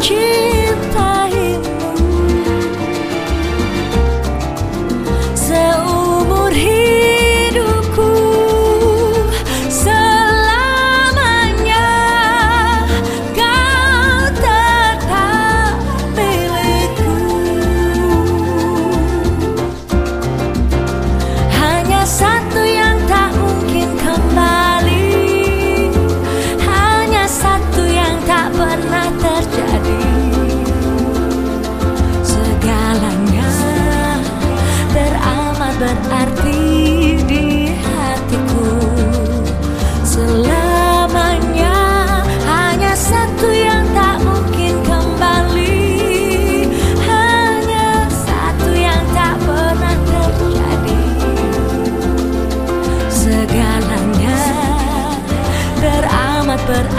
cheese. ber